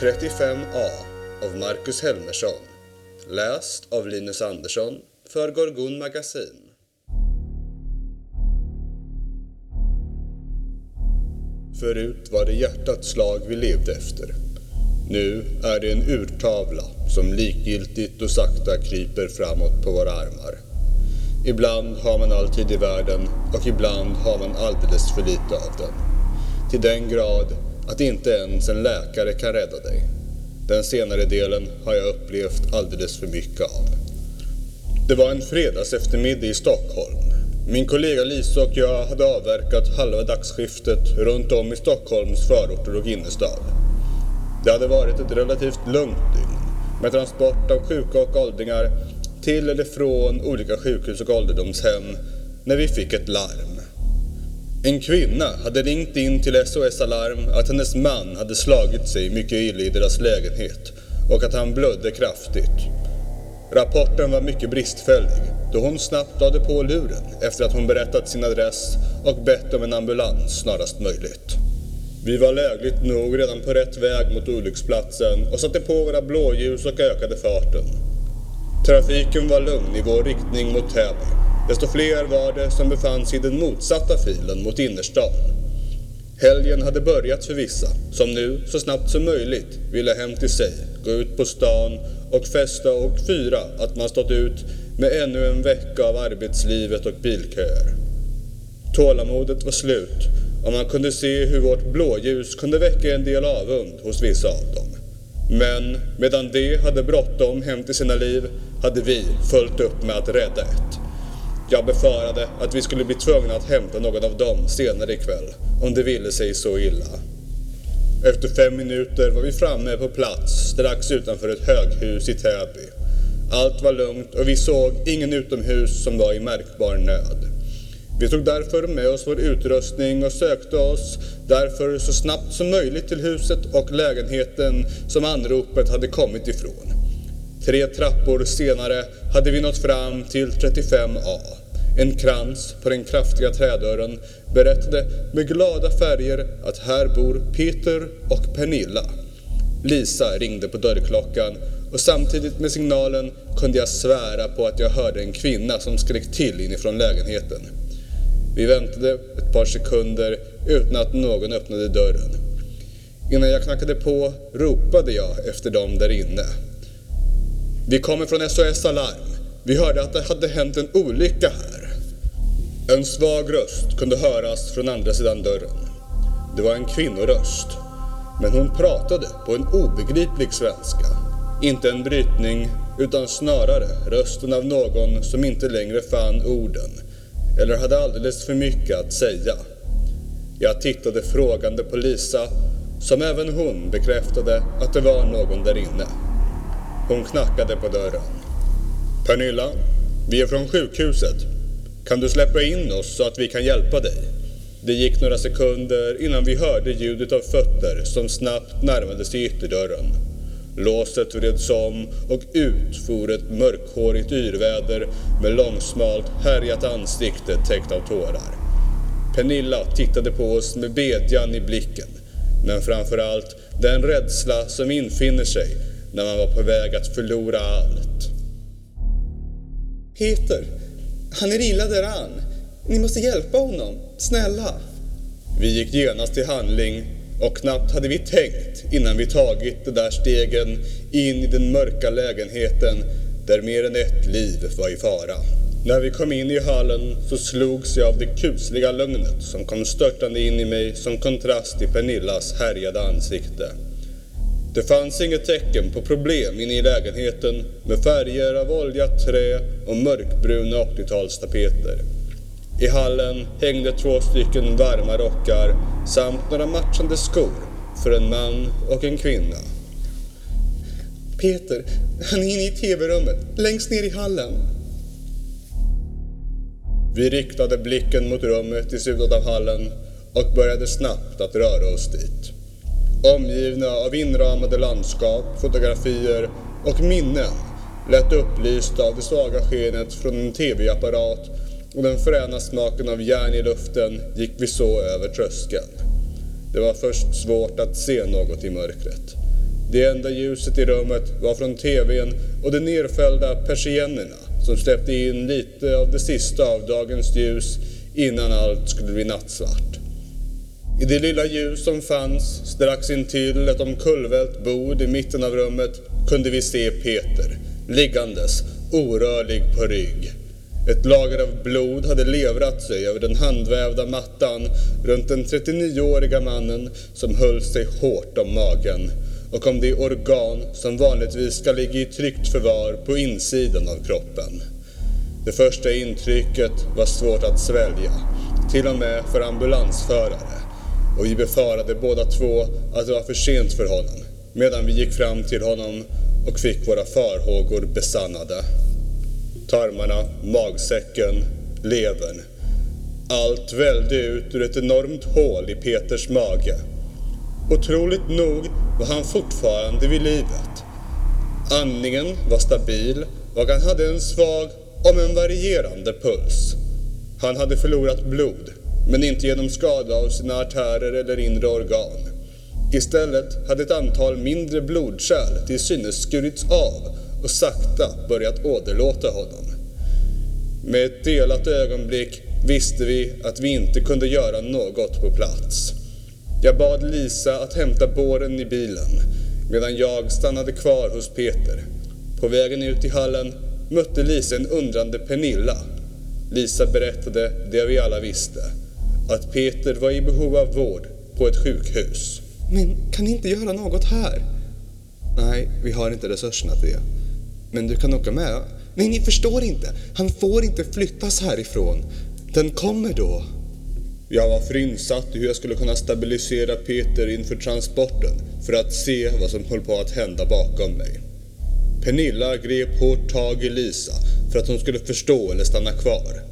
35A av Marcus Helmersson. Läst av Linus Andersson för Gorgon Magasin. Förut var det hjärtats slag vi levde efter. Nu är det en urtavla som likgiltigt och sakta kryper framåt på våra armar. Ibland har man all tid i världen och ibland har man alldeles för lite av den. Till den grad att inte ens en läkare kan rädda dig. Den senare delen har jag upplevt alldeles för mycket av. Det var en fredags eftermiddag i Stockholm. Min kollega Lisa och jag hade avverkat halva dagsskiftet runt om i Stockholms förorter och innerstad. Det hade varit ett relativt lugnt dygn med transport av sjuka och åldringar till eller från olika sjukhus och ålderdomshem när vi fick ett larm. En kvinna hade ringt in till SOS Alarm att hennes man hade slagit sig mycket illa i deras lägenhet och att han blödde kraftigt. Rapporten var mycket bristfällig då hon snabbt lade på luren efter att hon berättat sin adress och bett om en ambulans snarast möjligt. Vi var lägligt nog redan på rätt väg mot olycksplatsen och satte på våra blåljus och ökade farten. Trafiken var lugn i vår riktning mot Täby. Desto fler var det som befann sig i den motsatta filen mot innerstan. Helgen hade börjat för vissa, som nu så snabbt som möjligt ville hem till sig, gå ut på stan och festa och fira att man stått ut med ännu en vecka av arbetslivet och bilköer. Tålamodet var slut och man kunde se hur vårt blåljus kunde väcka en del avund hos vissa av dem. Men medan de hade bråttom hem till sina liv hade vi följt upp med att rädda ett. Jag befarade att vi skulle bli tvungna att hämta någon av dem senare ikväll om det ville sig så illa. Efter fem minuter var vi framme på plats strax utanför ett höghus i Täby. Allt var lugnt och vi såg ingen utomhus som var i märkbar nöd. Vi tog därför med oss vår utrustning och sökte oss därför så snabbt som möjligt till huset och lägenheten som anropet hade kommit ifrån. Tre trappor senare hade vi nått fram till 35A. En krans på den kraftiga trädörren berättade med glada färger att här bor Peter och Pernilla. Lisa ringde på dörrklockan och samtidigt med signalen kunde jag svära på att jag hörde en kvinna som skrek till inifrån lägenheten. Vi väntade ett par sekunder utan att någon öppnade dörren. Innan jag knackade på ropade jag efter dem där inne. Vi kommer från SOS Alarm. Vi hörde att det hade hänt en olycka här. En svag röst kunde höras från andra sidan dörren. Det var en kvinnoröst. Men hon pratade på en obegriplig svenska. Inte en brytning, utan snarare rösten av någon som inte längre fann orden eller hade alldeles för mycket att säga. Jag tittade frågande på Lisa, som även hon bekräftade att det var någon där inne. Hon knackade på dörren. Pernilla, vi är från sjukhuset. Kan du släppa in oss så att vi kan hjälpa dig? Det gick några sekunder innan vi hörde ljudet av fötter som snabbt närmade sig ytterdörren. Låset vreds om och ut for ett mörkhårigt yrväder med långsmalt, härjat ansikte täckt av tårar. Pernilla tittade på oss med bedjan i blicken, men framförallt den rädsla som infinner sig när man var på väg att förlora allt. Peter, han är illa däran. Ni måste hjälpa honom, snälla. Vi gick genast till handling och knappt hade vi tänkt innan vi tagit de där stegen in i den mörka lägenheten där mer än ett liv var i fara. När vi kom in i hallen så slogs jag av det kusliga lugnet som kom störtande in i mig som kontrast till Pernillas härjade ansikte. Det fanns inget tecken på problem inne i lägenheten med färger av oljat trä och mörkbruna 80-talstapeter. I hallen hängde två stycken varma rockar samt några matchande skor för en man och en kvinna. Peter, han är inne i tv-rummet, längst ner i hallen. Vi riktade blicken mot rummet i slutet av hallen och började snabbt att röra oss dit. Omgivna av inramade landskap, fotografier och minnen lätt upplysta av det svaga skenet från en tv-apparat och den fräna smaken av järn i luften gick vi så över tröskeln. Det var först svårt att se något i mörkret. Det enda ljuset i rummet var från TVn och de nerfällda persiennerna som släppte in lite av det sista av dagens ljus innan allt skulle bli nattsvart. I det lilla ljus som fanns strax intill ett omkullvält bord i mitten av rummet kunde vi se Peter liggandes orörlig på rygg. Ett lager av blod hade levrat sig över den handvävda mattan runt den 39-åriga mannen som höll sig hårt om magen och om de organ som vanligtvis ska ligga i tryggt förvar på insidan av kroppen. Det första intrycket var svårt att svälja, till och med för ambulansförare och vi befarade båda två att det var för sent för honom medan vi gick fram till honom och fick våra farhågor besannade. Tarmarna, magsäcken, levern. Allt vällde ut ur ett enormt hål i Peters mage. Otroligt nog var han fortfarande vid livet. Andningen var stabil och han hade en svag, om en varierande puls. Han hade förlorat blod, men inte genom skada av sina artärer eller inre organ. Istället hade ett antal mindre blodkärl till synes skurits av och sakta börjat åderlåta honom. Med ett delat ögonblick visste vi att vi inte kunde göra något på plats. Jag bad Lisa att hämta båren i bilen medan jag stannade kvar hos Peter. På vägen ut i hallen mötte Lisa en undrande Pernilla. Lisa berättade det vi alla visste, att Peter var i behov av vård på ett sjukhus. Men kan ni inte göra något här? Nej, vi har inte resurserna till det. Men du kan åka med. Nej, ni förstår inte. Han får inte flyttas härifrån. Den kommer då. Jag var för insatt i hur jag skulle kunna stabilisera Peter inför transporten för att se vad som höll på att hända bakom mig. Pernilla grep hårt tag i Lisa för att hon skulle förstå eller stanna kvar.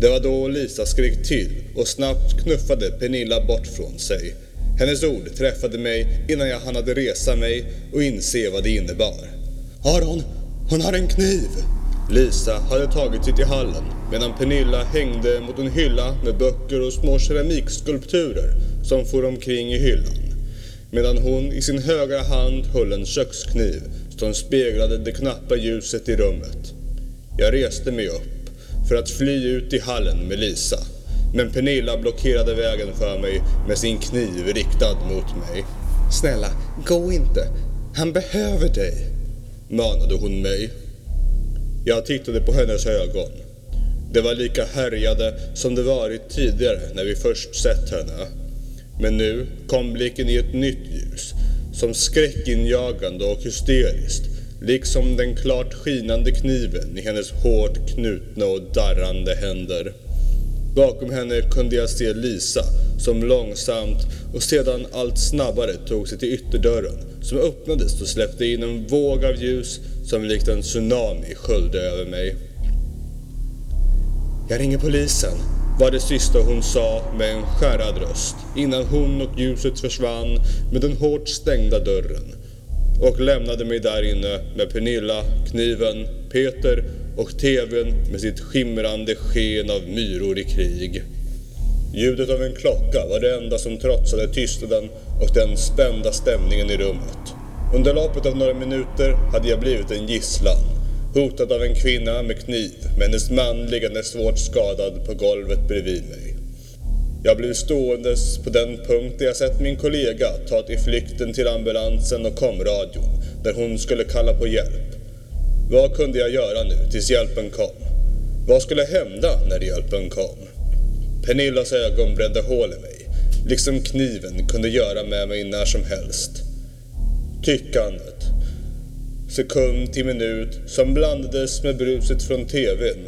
Det var då Lisa skrek till och snabbt knuffade Pernilla bort från sig. Hennes ord träffade mig innan jag hade resa mig och inse vad det innebar. Aron, hon har en kniv! Lisa hade tagit sig till hallen medan Pernilla hängde mot en hylla med böcker och små keramikskulpturer som for omkring i hyllan. Medan hon i sin högra hand höll en kökskniv som speglade det knappa ljuset i rummet. Jag reste mig upp för att fly ut i hallen med Lisa. Men Pernilla blockerade vägen för mig med sin kniv riktad mot mig. Snälla, gå inte. Han behöver dig manade hon mig. Jag tittade på hennes ögon. Det var lika härjade som det varit tidigare när vi först sett henne. Men nu kom blicken i ett nytt ljus, som skräckinjagande och hysteriskt, liksom den klart skinande kniven i hennes hårt knutna och darrande händer. Bakom henne kunde jag se Lisa som långsamt och sedan allt snabbare tog sig till ytterdörren som öppnades och släppte in en våg av ljus som likt en tsunami sköljde över mig. Jag ringer polisen, var det sista hon sa med en skärrad röst innan hon och ljuset försvann med den hårt stängda dörren och lämnade mig där inne med Pernilla, kniven, Peter och TVn med sitt skimrande sken av myror i krig. Ljudet av en klocka var det enda som trotsade tystnaden och den spända stämningen i rummet. Under loppet av några minuter hade jag blivit en gisslan, hotad av en kvinna med kniv med hennes man liggande svårt skadad på golvet bredvid mig. Jag blev ståendes på den punkt där jag sett min kollega ta till flykten till ambulansen och komradion, där hon skulle kalla på hjälp. Vad kunde jag göra nu tills hjälpen kom? Vad skulle hända när hjälpen kom? Pernillas ögon bredde hål i mig, liksom kniven kunde göra med mig när som helst. Tyckandet, sekund till minut, som blandades med bruset från TVn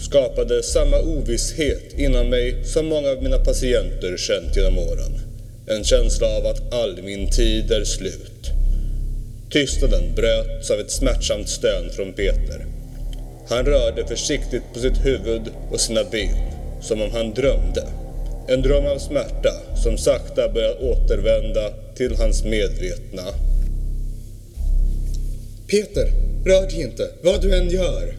skapade samma ovisshet inom mig som många av mina patienter känt genom åren. En känsla av att all min tid är slut. Tystnaden bröts av ett smärtsamt stön från Peter. Han rörde försiktigt på sitt huvud och sina ben, som om han drömde. En dröm av smärta som sakta började återvända till hans medvetna. Peter, rör dig inte, vad du än gör.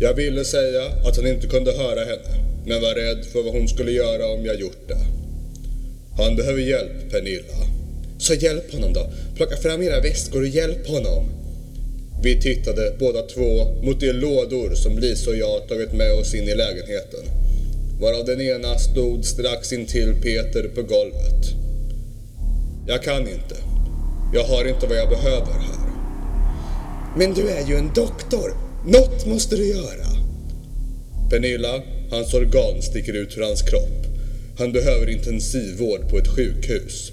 Jag ville säga att han inte kunde höra henne, men var rädd för vad hon skulle göra om jag gjort det. Han behöver hjälp, Pernilla. Så hjälp honom då. Plocka fram era väskor och hjälp honom. Vi tittade båda två mot de lådor som Lisa och jag tagit med oss in i lägenheten. Varav den ena stod strax intill Peter på golvet. Jag kan inte. Jag har inte vad jag behöver här. Men du är ju en doktor. Något måste du göra. Pernilla, hans organ sticker ut ur hans kropp. Han behöver intensivvård på ett sjukhus.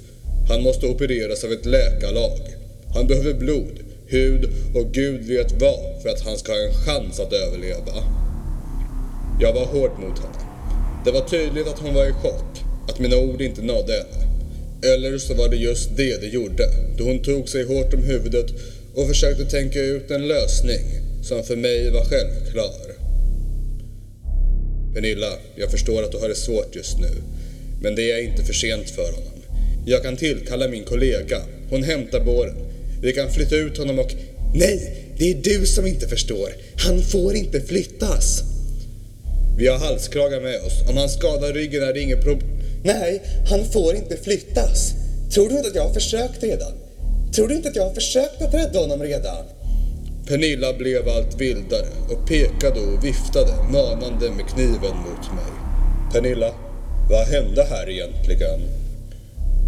Han måste opereras av ett läkarlag. Han behöver blod, hud och gud vet vad för att han ska ha en chans att överleva. Jag var hård mot henne. Det var tydligt att hon var i chock, att mina ord inte nådde henne. Eller så var det just det det gjorde, då hon tog sig hårt om huvudet och försökte tänka ut en lösning som för mig var självklar. Pernilla, jag förstår att du har det svårt just nu. Men det är inte för sent för honom. Jag kan tillkalla min kollega. Hon hämtar båren. Vi kan flytta ut honom och... Nej, det är du som inte förstår. Han får inte flyttas. Vi har halskragar med oss. Om han skadar ryggen är det inget problem. Nej, han får inte flyttas. Tror du inte att jag har försökt redan? Tror du inte att jag har försökt att rädda honom redan? Pernilla blev allt vildare och pekade och viftade manande med kniven mot mig. Pernilla, vad hände här egentligen?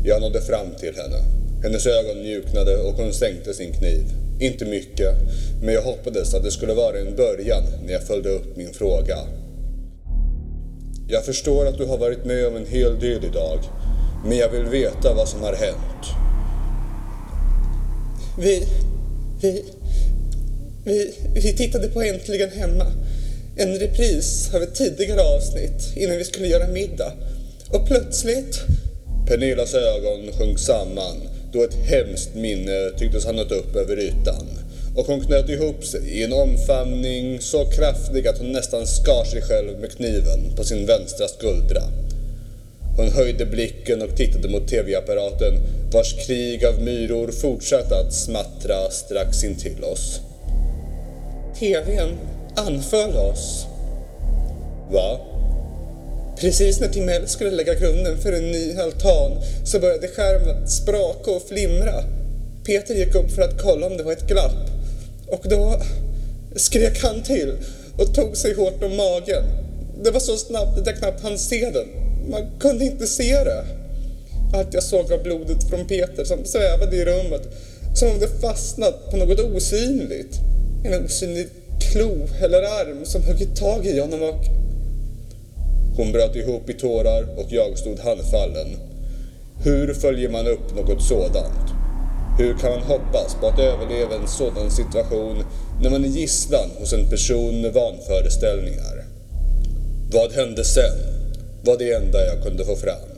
Jag nådde fram till henne. Hennes ögon mjuknade och hon sänkte sin kniv. Inte mycket, men jag hoppades att det skulle vara en början när jag följde upp min fråga. Jag förstår att du har varit med om en hel del idag, men jag vill veta vad som har hänt. Vi... Vi... Vi, vi tittade på Äntligen Hemma. En repris av ett tidigare avsnitt innan vi skulle göra middag. Och plötsligt... Pernillas ögon sjönk samman då ett hemskt minne tycktes ha nått upp över ytan och hon knöt ihop sig i en omfamning så kraftig att hon nästan skar sig själv med kniven på sin vänstra skuldra. Hon höjde blicken och tittade mot tv-apparaten vars krig av myror fortsatte att smattra strax intill oss. TVn anföll oss. Va? Precis när Timell skulle lägga grunden för en ny altan så började skärmen spraka och flimra. Peter gick upp för att kolla om det var ett glapp. Och då skrek han till och tog sig hårt om magen. Det var så snabbt att jag knappt hann se den. Man kunde inte se det. Allt jag såg var blodet från Peter som svävade i rummet. Som om det fastnat på något osynligt. En osynlig klo eller arm som högg tag i honom och... Hon bröt ihop i tårar och jag stod handfallen. Hur följer man upp något sådant? Hur kan man hoppas på att överleva en sådan situation när man är gisslan hos en person med vanföreställningar? Vad hände sen? var det enda jag kunde få fram.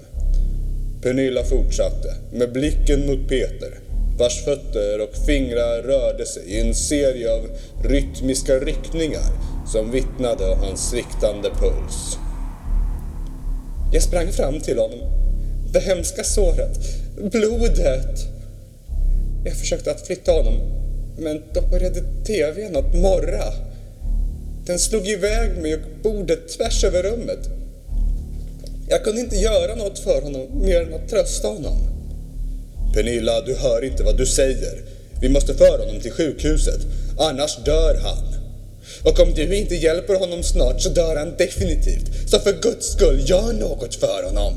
Pernilla fortsatte, med blicken mot Peter, vars fötter och fingrar rörde sig i en serie av rytmiska ryckningar som vittnade om hans sviktande puls. Jag sprang fram till honom. Det hemska såret. Blodet. Jag försökte att flytta honom, men då började tvn att morra. Den slog iväg mig och bordet tvärs över rummet. Jag kunde inte göra något för honom mer än att trösta honom. Pernilla, du hör inte vad du säger. Vi måste föra honom till sjukhuset, annars dör han. Och om du inte hjälper honom snart så dör han definitivt. Så för guds skull, gör något för honom.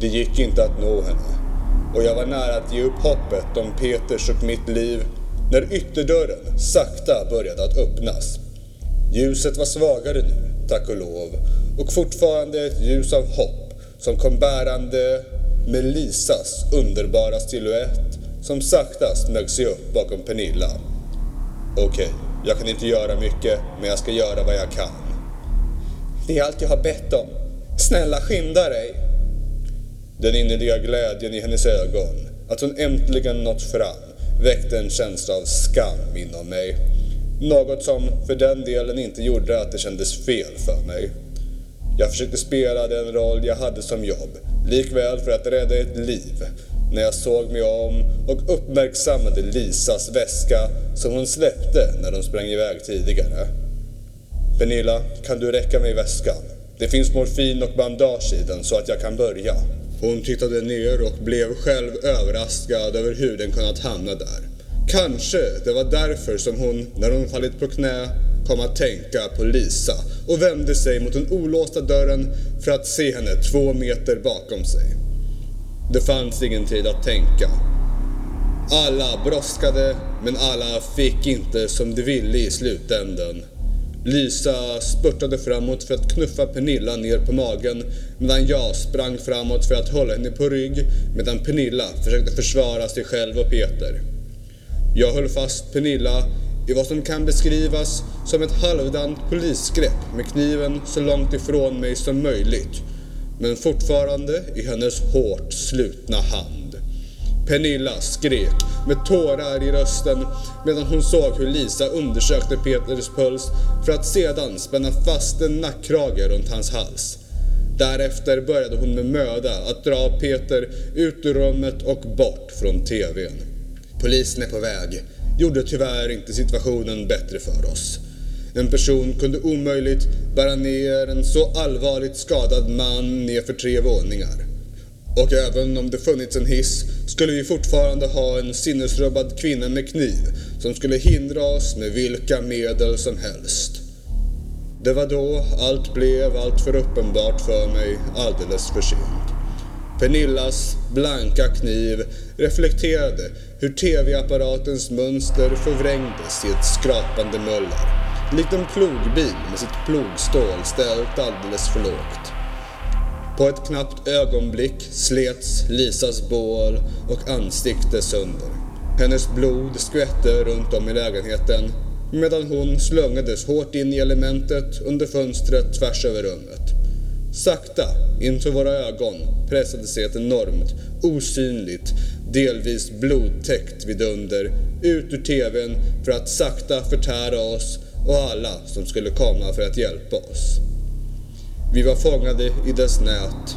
Det gick inte att nå henne och jag var nära att ge upp hoppet om Peters och mitt liv när ytterdörren sakta började att öppnas. Ljuset var svagare nu, tack och lov, och fortfarande ett ljus av hopp som kom bärande med Lisas underbara silhuett som sakta smög sig upp bakom Pernilla. Okej, okay, jag kan inte göra mycket, men jag ska göra vad jag kan. Det är allt jag har bett om. Snälla skynda dig. Den innerliga glädjen i hennes ögon, att hon äntligen nått fram, väckte en känsla av skam inom mig. Något som för den delen inte gjorde att det kändes fel för mig. Jag försökte spela den roll jag hade som jobb, likväl för att rädda ett liv. När jag såg mig om och uppmärksammade Lisas väska som hon släppte när de sprang iväg tidigare. Pernilla, kan du räcka mig väskan? Det finns morfin och bandage i den så att jag kan börja. Hon tittade ner och blev själv överraskad över hur den kunnat hamna där. Kanske det var därför som hon, när hon fallit på knä, kom att tänka på Lisa och vände sig mot den olåsta dörren för att se henne två meter bakom sig. Det fanns ingen tid att tänka. Alla brådskade, men alla fick inte som de ville i slutänden. Lisa spurtade framåt för att knuffa Pernilla ner på magen medan jag sprang framåt för att hålla henne på rygg medan Pernilla försökte försvara sig själv och Peter. Jag höll fast Pernilla i vad som kan beskrivas som ett halvdant polisgrepp med kniven så långt ifrån mig som möjligt men fortfarande i hennes hårt slutna hand. Pernilla skrek med tårar i rösten medan hon såg hur Lisa undersökte Peters puls för att sedan spänna fast en nackkrage runt hans hals. Därefter började hon med möda att dra Peter ut ur rummet och bort från TVn. Polisen är på väg gjorde tyvärr inte situationen bättre för oss. En person kunde omöjligt bära ner en så allvarligt skadad man ner för tre våningar. Och även om det funnits en hiss skulle vi fortfarande ha en sinnesrubbad kvinna med kniv som skulle hindra oss med vilka medel som helst. Det var då allt blev allt för uppenbart för mig alldeles för sent. Pernillas blanka kniv reflekterade hur tv-apparatens mönster förvrängdes i ett skrapande muller. Likt en plogbil med sitt plogstål ställt alldeles för lågt. På ett knappt ögonblick slets Lisas bål och ansikte sönder. Hennes blod skvätte runt om i lägenheten medan hon slungades hårt in i elementet under fönstret tvärs över rummet. Sakta, inför våra ögon, pressade sig ett enormt, osynligt, delvis blodtäckt vidunder ut ur TVn för att sakta förtära oss och alla som skulle komma för att hjälpa oss. Vi var fångade i dess nät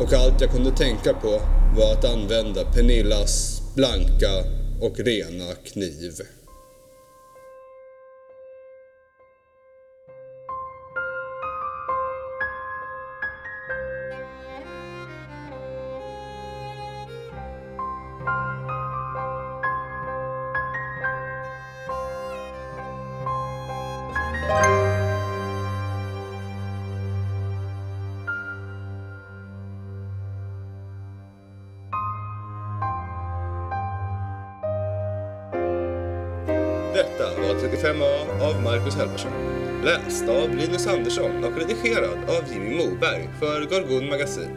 och allt jag kunde tänka på var att använda Pernillas blanka och rena kniv. Detta var 35A av Marcus Helmersson. Läst av Linus Andersson och redigerad av Jimmy Moberg för Gorgon Magasin.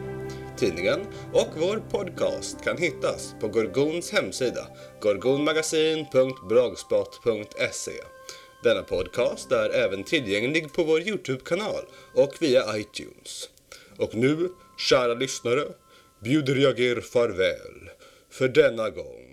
Tidningen och vår podcast kan hittas på Gorgons hemsida gorgonmagasin.blogspot.se. Denna podcast är även tillgänglig på vår Youtube-kanal och via iTunes. Och nu, kära lyssnare, bjuder jag er farväl för denna gång.